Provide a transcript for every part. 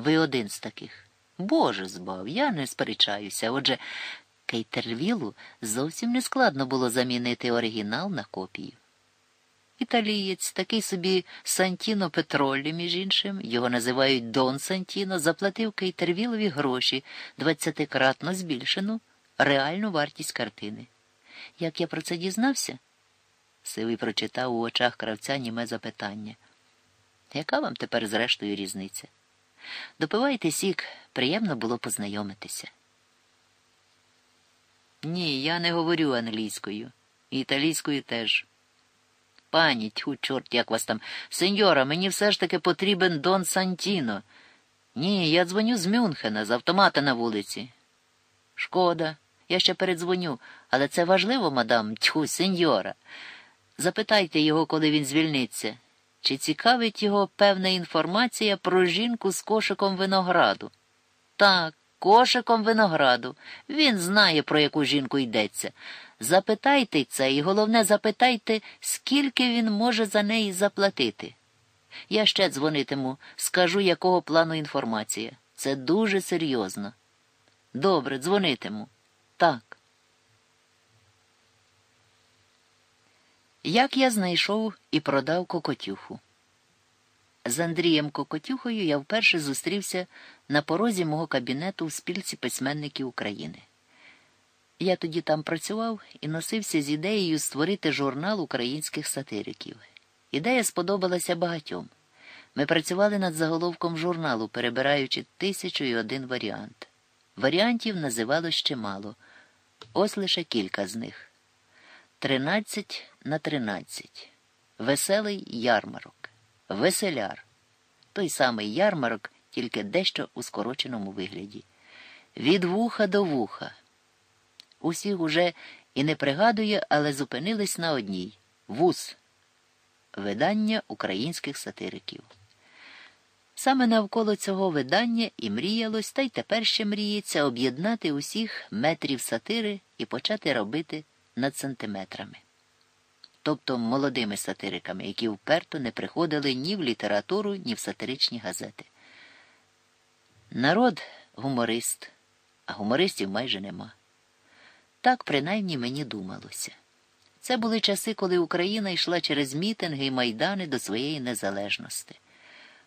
Ви один з таких. Боже збав, я не сперечаюся. Отже, Кейтервілу зовсім не складно було замінити оригінал на копію. Італієць, такий собі Сантіно Петролі, між іншим, його називають Дон Сантіно, заплатив Кейтервілові гроші двадцятикратно збільшену реальну вартість картини. Як я про це дізнався? Сивий прочитав у очах кравця німе запитання. Яка вам тепер, зрештою, різниця? Допивайте сік, приємно було познайомитися. Ні, я не говорю англійською, італійською теж. Пані, тьху, чорт, як вас там. Сеньора, мені все ж таки потрібен Дон Сантіно. Ні, я дзвоню з Мюнхена, з автомата на вулиці. Шкода, я ще передзвоню, але це важливо, мадам, тьху, сеньора. Запитайте його, коли він звільниться. Чи цікавить його певна інформація про жінку з кошиком винограду? Так, кошиком винограду. Він знає, про яку жінку йдеться. Запитайте це, і головне, запитайте, скільки він може за неї заплатити. Я ще дзвонитиму, скажу, якого плану інформація. Це дуже серйозно. Добре, дзвонитиму. Так. Як я знайшов і продав кокотюху? З Андрієм Кокотюхою я вперше зустрівся на порозі мого кабінету в спільці письменників України. Я тоді там працював і носився з ідеєю створити журнал українських сатириків. Ідея сподобалася багатьом. Ми працювали над заголовком журналу, перебираючи тисячу і один варіант. Варіантів називалось ще мало, ось лише кілька з них. Тринадцять на тринадцять. Веселий ярмарок. Веселяр. Той самий ярмарок, тільки дещо у скороченому вигляді. Від вуха до вуха. Усіх уже і не пригадує, але зупинились на одній вуз. Видання українських сатириків. Саме навколо цього видання і мріялось, та й тепер ще мріється об'єднати усіх метрів сатири і почати робити над сантиметрами. Тобто молодими сатириками, які вперто не приходили ні в літературу, ні в сатиричні газети. Народ гуморист, а гумористів майже нема. Так принаймні мені думалося. Це були часи, коли Україна йшла через мітинги і майдани до своєї незалежності.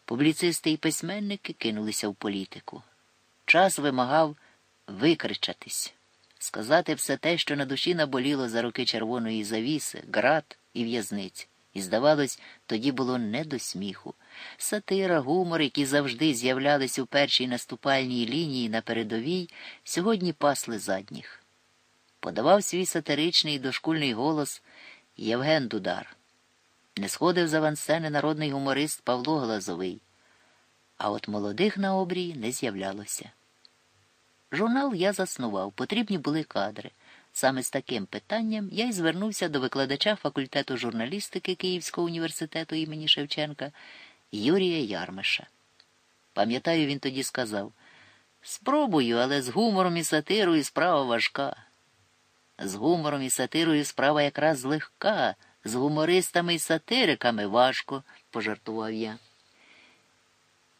Публіцисти і письменники кинулися в політику. Час вимагав викричатись, сказати все те, що на душі наболіло за роки червоної завіси, град і в'язниць. І, здавалось, тоді було не до сміху. Сатира, гумор, які завжди з'являлись у першій наступальній лінії на передовій, сьогодні пасли задніх. Подавав свій сатиричний дошкульний голос Євген Дудар. Не сходив з авансцени народний гуморист Павло Глазовий, а от молодих на обрії не з'являлося. Журнал я заснував, потрібні були кадри. Саме з таким питанням я й звернувся до викладача факультету журналістики Київського університету імені Шевченка Юрія Ярмиша. Пам'ятаю, він тоді сказав спробую, але з гумором і сатирою справа важка. З гумором і сатирою справа якраз легка, з гумористами і сатириками важко, пожартував я.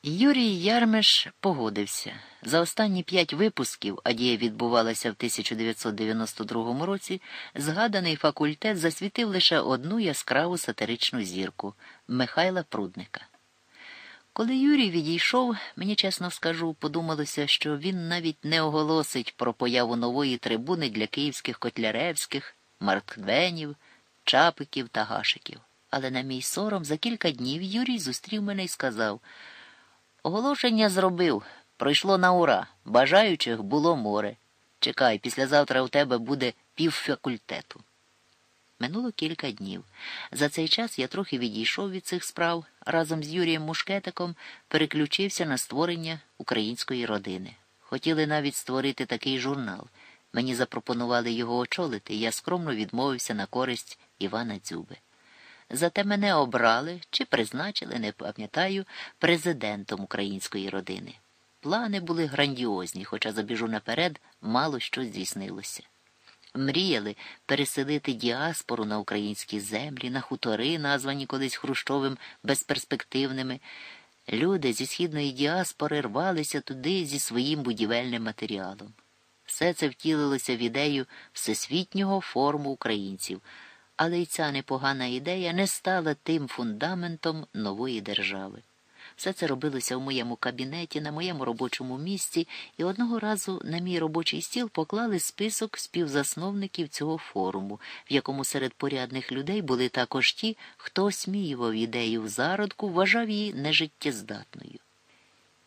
Юрій Ярмеш погодився. За останні п'ять випусків, а дія відбувалася в 1992 році, згаданий факультет засвітив лише одну яскраву сатиричну зірку Михайла Прудника. Коли Юрій відійшов, мені чесно скажу, подумалося, що він навіть не оголосить про появу нової трибуни для київських котляревських, марквенів, чапиків та гашиків. Але на мій сором за кілька днів Юрій зустрів мене і сказав Оголошення зробив, пройшло на ура. Бажаючих було море. Чекай, післязавтра у тебе буде півфакультету. Минуло кілька днів. За цей час я трохи відійшов від цих справ, разом з Юрієм Мушкетиком переключився на створення української родини. Хотіли навіть створити такий журнал. Мені запропонували його очолити, і я скромно відмовився на користь Івана Дзюби. Зате мене обрали чи призначили, не пам'ятаю, президентом української родини. Плани були грандіозні, хоча забіжу наперед, мало що здійснилося. Мріяли переселити діаспору на українські землі, на хутори, названі колись Хрущовим безперспективними. Люди зі східної діаспори рвалися туди зі своїм будівельним матеріалом. Все це втілилося в ідею всесвітнього форуму українців, але й ця непогана ідея не стала тим фундаментом нової держави. Все це робилося в моєму кабінеті, на моєму робочому місці, і одного разу на мій робочий стіл поклали список співзасновників цього форуму, в якому серед порядних людей були також ті, хто осміював ідею в зародку, вважав її нежиттєздатною.